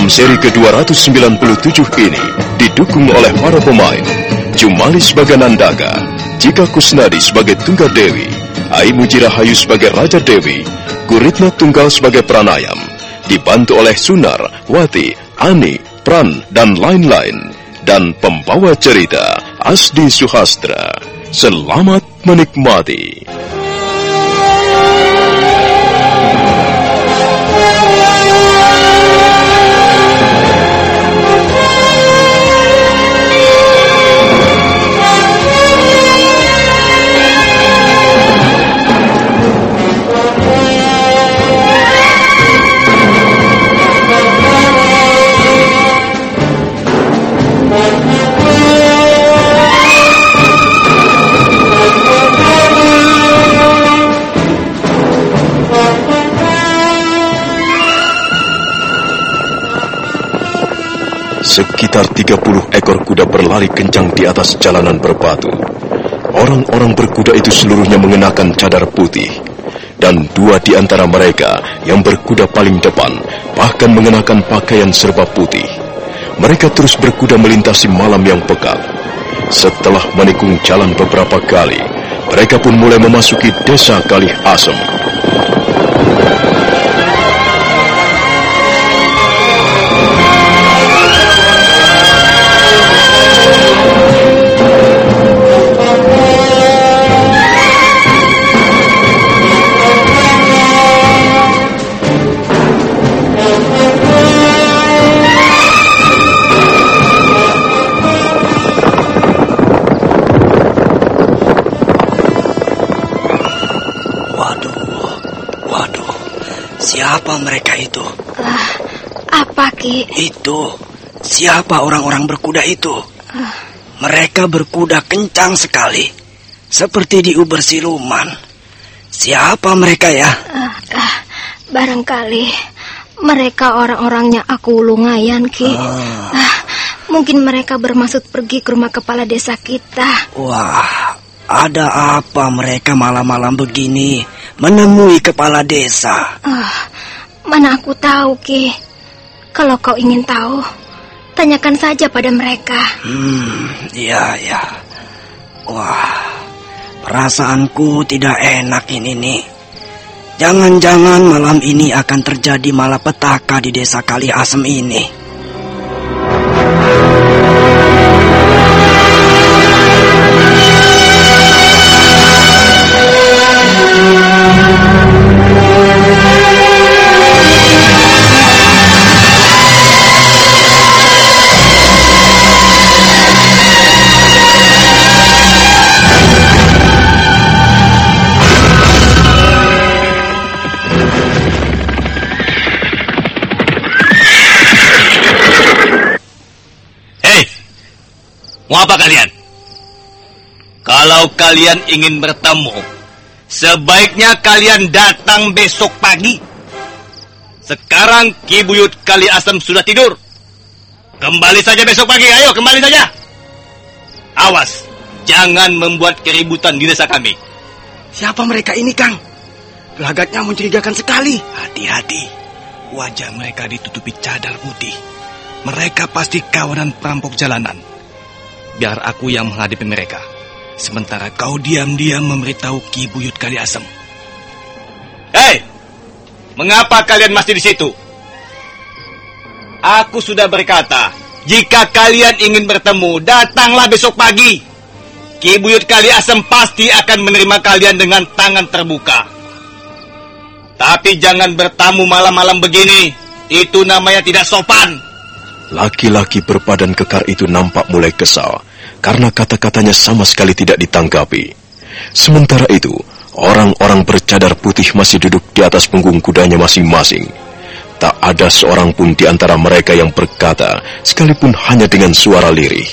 Dalam seri ke-297 ini didukung oleh para pemain Jumali sebagai Nandaka, Jika Kusnadi sebagai Tunggal Dewi, Ai Mujirahayu sebagai Raja Dewi, Guritna Tunggal sebagai Pranayam, dibantu oleh Sunar, Wati, Ani, Pran, dan lain-lain, dan pembawa cerita Asdi Suhastra. Selamat menikmati. Sekitar 30 ekor kuda berlari kencang di atas jalanan berbatu. Orang-orang berkuda itu seluruhnya mengenakan cadar putih. Dan dua di antara mereka yang berkuda paling depan bahkan mengenakan pakaian serba putih. Mereka terus berkuda melintasi malam yang pekat. Setelah menikung jalan beberapa kali, mereka pun mulai memasuki desa Kalih Asem. Siapa mereka itu? Ah, apa, Ki? Itu. Siapa orang-orang berkuda itu? Ah, Mereka berkuda kencang sekali. Seperti diuber siluman. Siapa mereka ya? ah, ah, barangkali mereka orang-orangnya aku lungayan, Ki. Ah. Ah, mungkin mereka bermaksud pergi ke rumah kepala desa kita. Wah, ada apa mereka malam-malam begini menemui kepala desa? Ah, mana aku tahu, Ki. Kalau kau ingin tahu, tanyakan saja pada mereka. Hmm, iya, ya. Wah, perasaanku tidak enak ini nih. Jangan-jangan malam ini akan terjadi malapetaka di desa Kali Asem ini. Mau apa kalian? Kalau kalian ingin bertemu, sebaiknya kalian datang besok pagi. Sekarang Ki Buyut Kali Asem sudah tidur. Kembali saja besok pagi, ayo kembali saja. Awas, jangan membuat keributan di desa kami. Siapa mereka ini, Kang? Gelagatnya mencurigakan sekali. Hati-hati. Wajah mereka ditutupi cadar putih. Mereka pasti kawanan perampok jalanan. Biar aku yang menghadapi mereka. Sementara kau diam-diam memberitahu Ki Buyut Kali Asem. Hei! Mengapa kalian masih di situ? Aku sudah berkata, jika kalian ingin bertemu, datanglah besok pagi. Ki Buyut Kali Asem pasti akan menerima kalian dengan tangan terbuka. Tapi jangan bertamu malam-malam begini. Itu namanya tidak sopan. Laki-laki berbadan kekar itu nampak mulai kesal karena kata-katanya sama sekali tidak ditanggapi. Sementara itu, orang-orang bercadar putih masih duduk di atas punggung kudanya masing-masing. Tak ada seorang pun di antara mereka yang berkata, sekalipun hanya dengan suara lirih.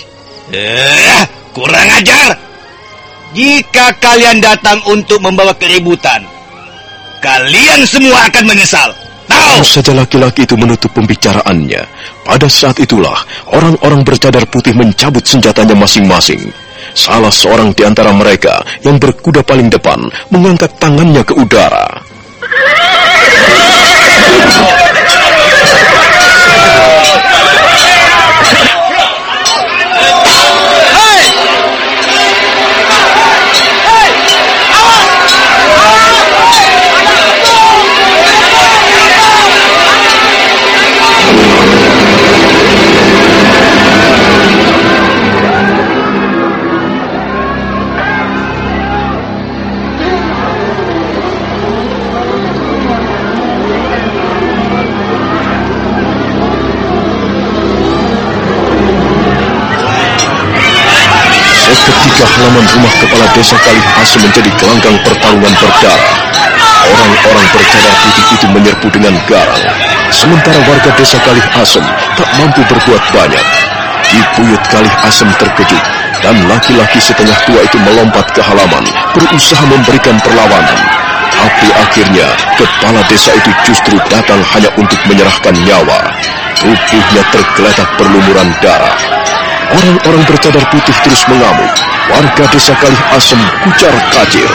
Eh, kurang ajar. Jika kalian datang untuk membawa keributan, kalian semua akan menyesal. Baru saja laki-laki itu menutup pembicaraannya. Pada saat itulah, orang-orang bercadar putih mencabut senjatanya masing-masing. Salah seorang di antara mereka yang berkuda paling depan mengangkat tangannya ke udara. desa Kali Asem menjadi gelanggang pertarungan berdarah. Orang-orang bercadar putih itu menyerbu dengan garang. Sementara warga desa Kali Asem tak mampu berbuat banyak. Ki Buyut Kali Asem terkejut dan laki-laki setengah tua itu melompat ke halaman berusaha memberikan perlawanan. Tapi akhirnya kepala desa itu justru datang hanya untuk menyerahkan nyawa. Tubuhnya tergeletak berlumuran darah. Orang-orang bercadar putih terus mengamuk. Warga desa Kalih Asem kucar kacir.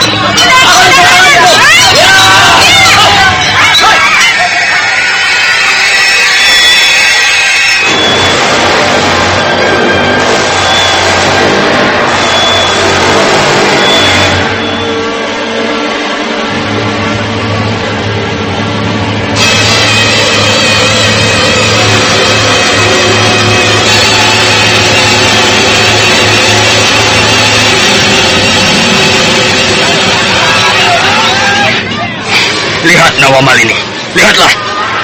Lihat Nawamal ini. Lihatlah.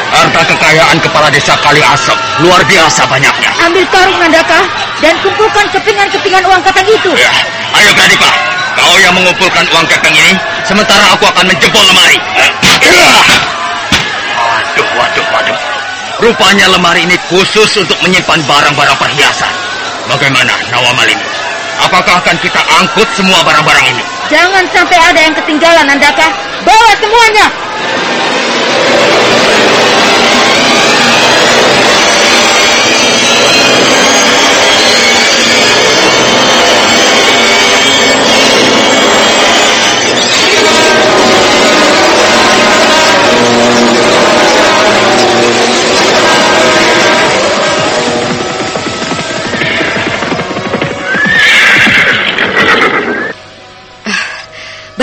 Harta kekayaan kepala desa Kali Asap luar biasa banyaknya. Ambil karung Nandaka dan kumpulkan kepingan-kepingan uang katang itu. Ya, ayo Gradipa. Kau yang mengumpulkan uang kepeng ini, sementara aku akan menjebol lemari. Ya. Rupanya lemari ini khusus untuk menyimpan barang-barang perhiasan. Bagaimana, Nawamalini? Apakah akan kita angkut semua barang-barang ini? Jangan sampai ada yang ketinggalan, Nandaka. Bawa semuanya.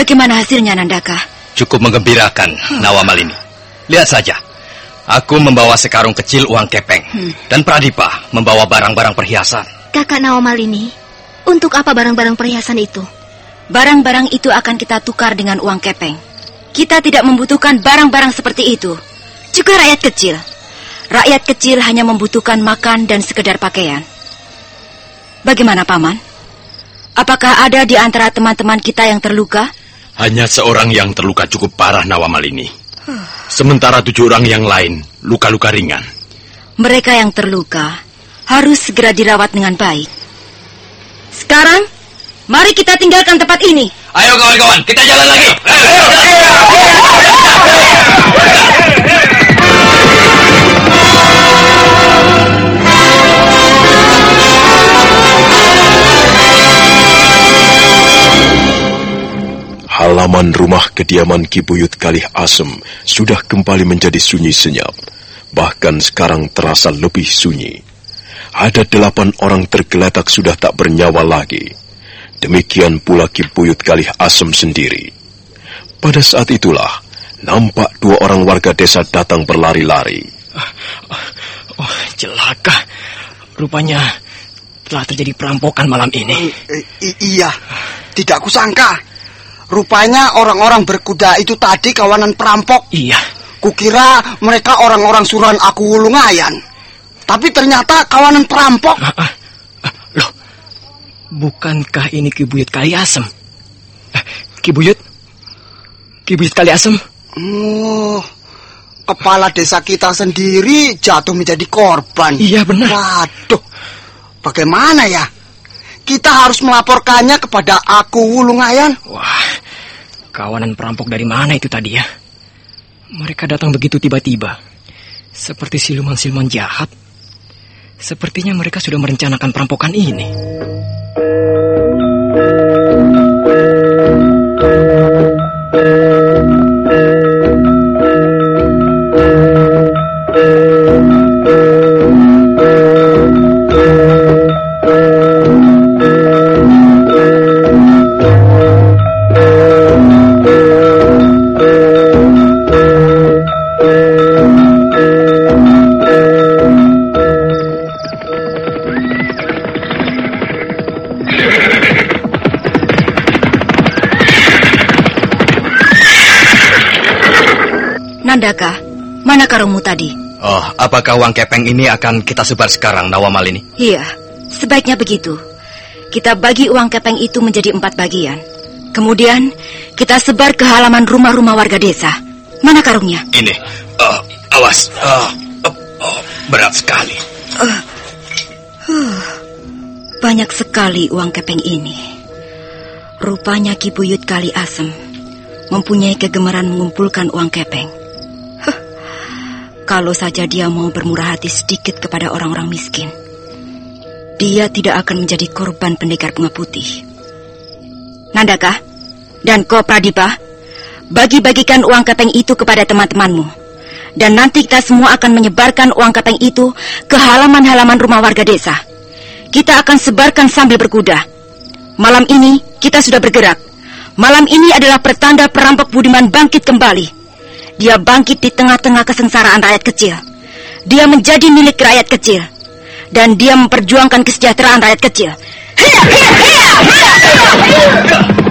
Bagaimana hasilnya, Nandaka? Cukup menggembirakan, hmm. Nawamalini. Lihat saja. Aku membawa sekarung kecil uang kepeng. Hmm. Dan Pradipa membawa barang-barang perhiasan. Kakak Nawamalini, untuk apa barang-barang perhiasan itu? Barang-barang itu akan kita tukar dengan uang kepeng. Kita tidak membutuhkan barang-barang seperti itu. Juga rakyat kecil. Rakyat kecil hanya membutuhkan makan dan sekedar pakaian. Bagaimana, Paman? Apakah ada di antara teman-teman kita yang terluka? Hanya seorang yang terluka cukup parah Nawamal ini. Sementara tujuh orang yang lain luka-luka ringan. Mereka yang terluka harus segera dirawat dengan baik. Sekarang, mari kita tinggalkan tempat ini. Ayo kawan-kawan, kita jalan lagi. Ayo, ayo, Halaman rumah kediaman Kibuyut Kalih Asem sudah kembali menjadi sunyi senyap. Bahkan sekarang terasa lebih sunyi. Ada delapan orang tergeletak sudah tak bernyawa lagi. Demikian pula Kibuyut Kalih Asem sendiri. Pada saat itulah, nampak dua orang warga desa datang berlari-lari. Oh, oh, celaka. Rupanya telah terjadi perampokan malam ini. I, i, iya, tidak kusangka. Rupanya orang-orang berkuda itu tadi kawanan perampok. Iya. Kukira mereka orang-orang suruhan aku wulungayan. Tapi ternyata kawanan perampok. Ah, ah, ah, loh, bukankah ini Kibuyut Kali Asem? Eh, Kibuyut? Kibuyut Kali Asem? Oh, kepala desa kita sendiri jatuh menjadi korban. Iya benar. Waduh, bagaimana ya? Kita harus melaporkannya kepada aku Wulungayan. Wah, kawanan perampok dari mana itu tadi ya? Mereka datang begitu tiba-tiba. Seperti siluman-siluman jahat. Sepertinya mereka sudah merencanakan perampokan ini. Apakah uang kepeng ini akan kita sebar sekarang, Nawamal ini? Iya, sebaiknya begitu. Kita bagi uang kepeng itu menjadi empat bagian. Kemudian, kita sebar ke halaman rumah-rumah warga desa. Mana karungnya? Ini. Uh, awas. Uh, uh, uh, berat sekali. Uh, uh, banyak sekali uang kepeng ini. Rupanya Kibuyut Kali Asem mempunyai kegemaran mengumpulkan uang kepeng. Kalau saja dia mau bermurah hati sedikit kepada orang-orang miskin, dia tidak akan menjadi korban pendekar bunga putih. Nandaka dan kau Pradipa, bagi-bagikan uang kepeng itu kepada teman-temanmu. Dan nanti kita semua akan menyebarkan uang kepeng itu ke halaman-halaman rumah warga desa. Kita akan sebarkan sambil berkuda. Malam ini kita sudah bergerak. Malam ini adalah pertanda perampok Budiman bangkit kembali. Dia bangkit di tengah-tengah kesengsaraan rakyat kecil. Dia menjadi milik rakyat kecil. Dan dia memperjuangkan kesejahteraan rakyat kecil. Hiya, hiya, hiya, hiya.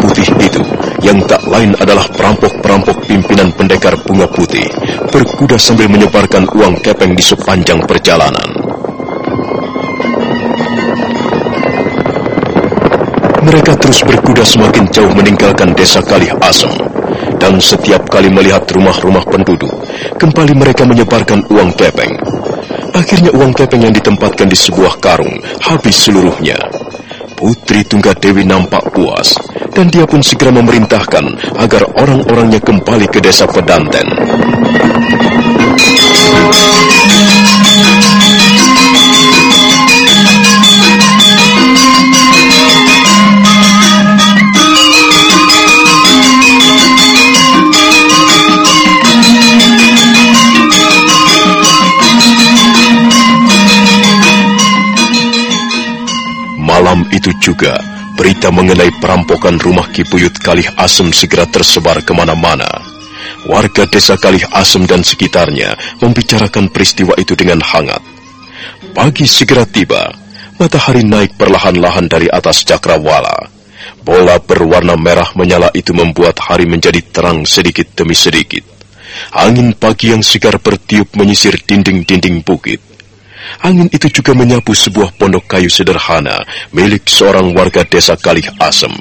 Putih itu, yang tak lain adalah perampok-perampok pimpinan pendekar bunga putih, berkuda sambil menyebarkan uang kepeng di sepanjang perjalanan. Mereka terus berkuda semakin jauh meninggalkan desa Kalih Asem. Dan setiap kali melihat rumah-rumah penduduk, kembali mereka menyebarkan uang kepeng. Akhirnya uang kepeng yang ditempatkan di sebuah karung habis seluruhnya. Putri Tunggadewi nampak puas, dan dia pun segera memerintahkan agar orang-orangnya kembali ke desa Pedanten. Itu juga, berita mengenai perampokan rumah Kipuyut Kalih Asem segera tersebar ke mana-mana. Warga desa Kalih Asem dan sekitarnya membicarakan peristiwa itu dengan hangat. Pagi segera tiba, matahari naik perlahan-lahan dari atas cakrawala. Bola berwarna merah menyala itu membuat hari menjadi terang sedikit demi sedikit. Angin pagi yang segar bertiup menyisir dinding-dinding bukit. Angin itu juga menyapu sebuah pondok kayu sederhana milik seorang warga desa Kalih Asem.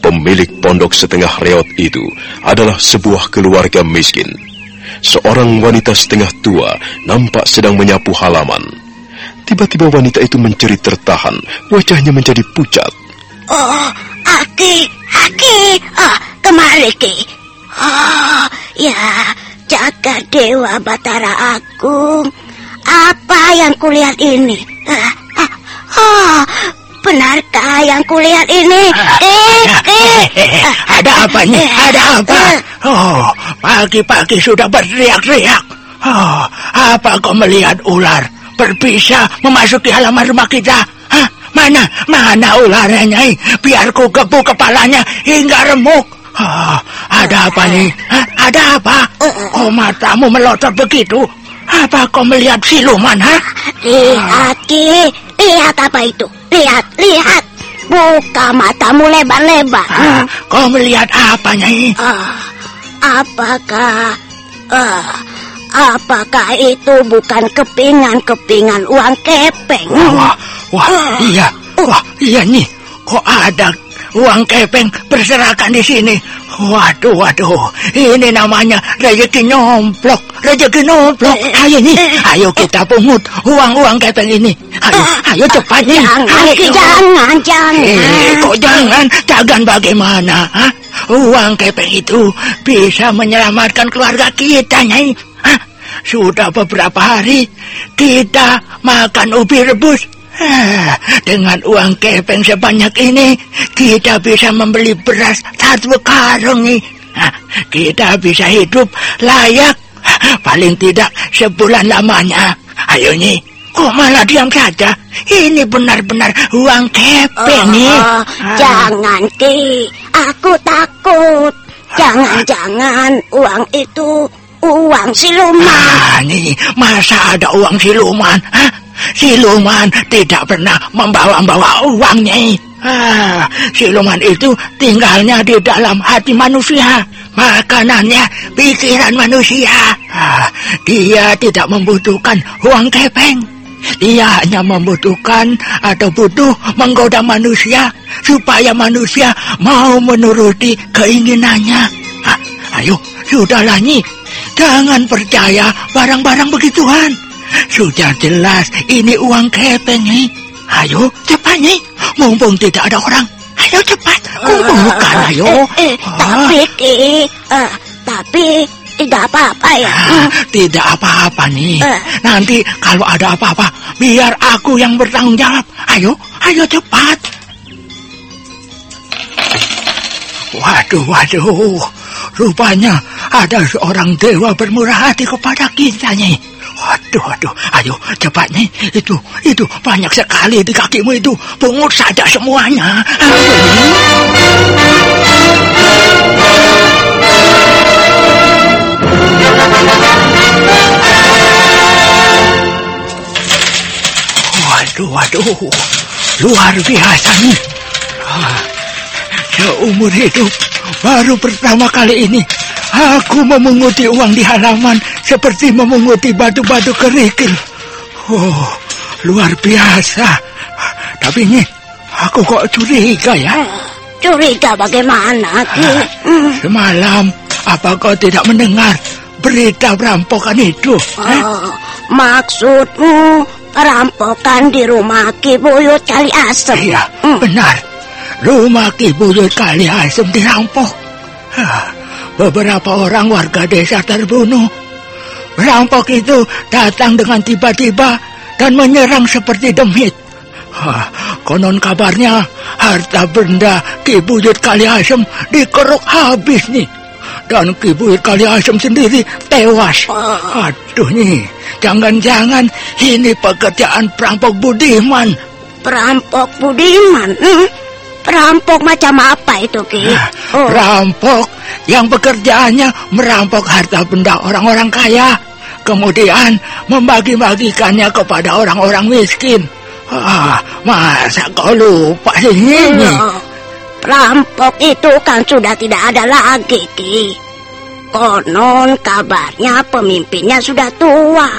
Pemilik pondok setengah reot itu adalah sebuah keluarga miskin. Seorang wanita setengah tua nampak sedang menyapu halaman. Tiba-tiba wanita itu menjerit tertahan, wajahnya menjadi pucat. Oh, Aki, Aki, oh, kemari Ki. Oh, ya, jaga Dewa Batara Agung. Apa yang kulihat ini? Ah, ah, oh, benarkah yang kulihat ini? Eh, eh, eh, ada apa nih? Ada apa? Oh, pagi-pagi sudah berteriak-teriak. Oh, apa kau melihat ular berbisa memasuki halaman rumah kita? Hah? Mana? Mana ularnya, Nyai? Biar ku gebuk kepalanya hingga remuk. Oh, ada apa nih? Hah? Ada apa? Oh, matamu melotot begitu. Apa kau melihat siluman, ha? Lihat, Ki. Lihat apa itu? Lihat, lihat. Buka matamu lebar-lebar. Ah, kau melihat apa, Nyai? Ah, apakah... Ah, apakah itu bukan kepingan-kepingan uang kepeng? Wah, wah, wah iya. Wah, iya nih. Kok ada uang kepeng berserakan di sini? Waduh, waduh, ini namanya rezeki nyomplok, rezeki nyomplok. Ayo nih, ayo kita pungut uang-uang kepeng ini. Ayo, ayo cepat nih. Jangan, Ayo. jangan, jangan. Eh, kok jangan? Jangan bagaimana? Hah? Uang kepeng itu bisa menyelamatkan keluarga kita, Nyai. Hah? Sudah beberapa hari kita makan ubi rebus. Dengan uang kepeng sebanyak ini, kita bisa membeli beras satu karung nih. Ah, kita bisa hidup layak, paling tidak sebulan lamanya. Ayo nih, kok malah diam saja? Ini benar-benar uang kepeng nih. Oh, Jangan, Ki. Aku takut. Jangan-jangan uang itu uang siluman. Ah, nih, masa ada uang siluman? Hah? Siluman tidak pernah membawa-bawa uangnya. Ah, siluman itu tinggalnya di dalam hati manusia. Makanannya pikiran manusia. Ah, dia tidak membutuhkan uang kepeng. Dia hanya membutuhkan atau butuh menggoda manusia supaya manusia mau menuruti keinginannya. Ah, ayo, sudahlah Nyi. Jangan percaya barang-barang begituan. Sudah jelas ini uang kepeng nih. Ayo cepat nih, mumpung tidak ada orang. Ayo cepat, kumpulkan ayo. Eh, eh, tapi, Ki. eh, tapi tidak apa-apa ya. Ah, tidak apa-apa nih. Eh. Nanti kalau ada apa-apa, biar aku yang bertanggung jawab. Ayo, ayo cepat. Waduh, waduh. Rupanya ada seorang dewa bermurah hati kepada kita nih. Waduh, waduh. Ayo, cepat nih. Itu, itu banyak sekali di kakimu itu. Pungut saja semuanya. Ayo. Waduh, waduh. Luar biasa nih. Ah, Seumur hidup, baru pertama kali ini aku memunguti uang di halaman seperti memunguti batu-batu kerikil. Oh, luar biasa. Tapi ini, aku kok curiga ya? Curiga bagaimana, Ki? Hmm. Semalam, apa kau tidak mendengar berita perampokan itu? Oh, maksudmu perampokan di rumah Ki Buyut Kali Asem? Iya, hmm. benar. Rumah Ki Buyut Kali Asem dirampok. Beberapa orang warga desa terbunuh. Perampok itu datang dengan tiba-tiba dan menyerang seperti demit. konon kabarnya harta benda Ki Buyut Kali Asem dikeruk habis nih. Dan Ki Buyut Kali Asem sendiri tewas. Aduh nih, Jangan-jangan ini pekerjaan perampok Budiman. Perampok Budiman? Hmm? Perampok macam apa itu, Ki? Oh. Perampok yang pekerjaannya merampok harta benda orang-orang kaya. Kemudian membagi-bagikannya kepada orang-orang miskin. Ah, masa kau lupa ini? Oh, perampok itu kan sudah tidak ada lagi, Ki. Konon kabarnya pemimpinnya sudah tua.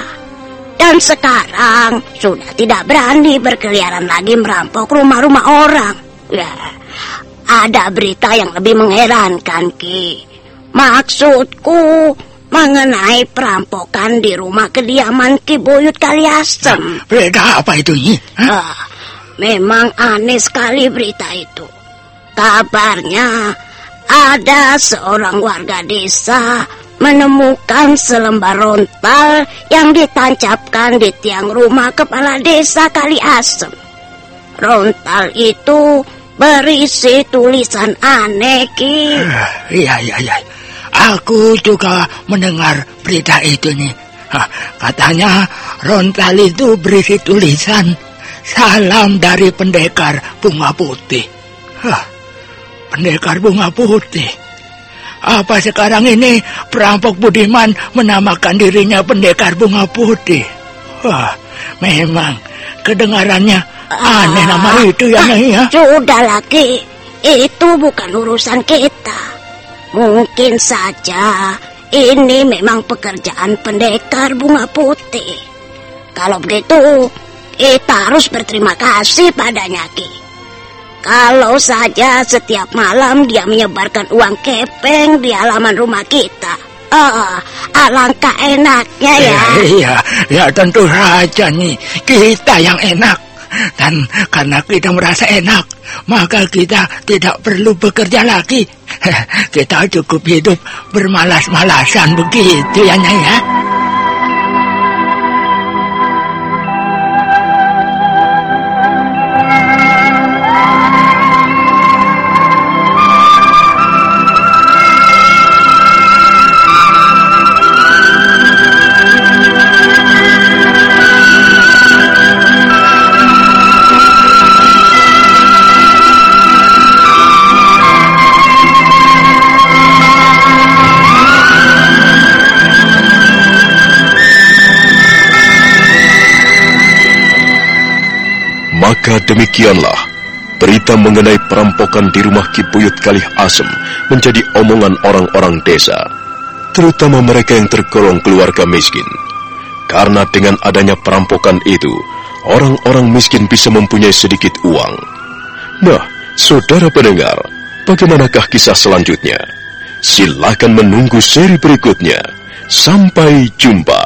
Dan sekarang sudah tidak berani berkeliaran lagi merampok rumah-rumah orang. Ya, ada berita yang lebih mengherankan, Ki. Maksudku mengenai perampokan di rumah kediaman Ki Buyut Kaliasem. Nah, berita apa itu, Nyi? Ah, memang aneh sekali berita itu. Kabarnya ada seorang warga desa menemukan selembar rontal yang ditancapkan di tiang rumah kepala desa Kali Asem. Rontal itu berisi tulisan aneh, Ki. Uh, iya, iya, iya. Aku juga mendengar berita itu nih. Hah, katanya rontal itu berisi tulisan salam dari pendekar bunga putih. Hah, pendekar bunga putih. Apa sekarang ini perampok Budiman menamakan dirinya pendekar bunga putih? Wah, memang kedengarannya aneh ah, nama itu ya, Nyai ya. Sudah lagi, itu bukan urusan kita. Mungkin saja ini memang pekerjaan pendekar bunga putih. Kalau begitu, kita harus berterima kasih padanya, Ki. Kalau saja setiap malam dia menyebarkan uang kepeng di halaman rumah kita. Oh, alangkah enaknya ya. Eh, iya, ya tentu saja nih. Kita yang enak. Dan karena kita merasa enak, maka kita tidak perlu bekerja lagi. Kita cukup hidup bermalas-malasan begitu ya, Nyai ya. Maka demikianlah berita mengenai perampokan di rumah Kibuyut Kalih Asem menjadi omongan orang-orang desa, terutama mereka yang tergolong keluarga miskin. Karena dengan adanya perampokan itu, orang-orang miskin bisa mempunyai sedikit uang. Nah, saudara pendengar, bagaimanakah kisah selanjutnya? Silakan menunggu seri berikutnya. Sampai jumpa.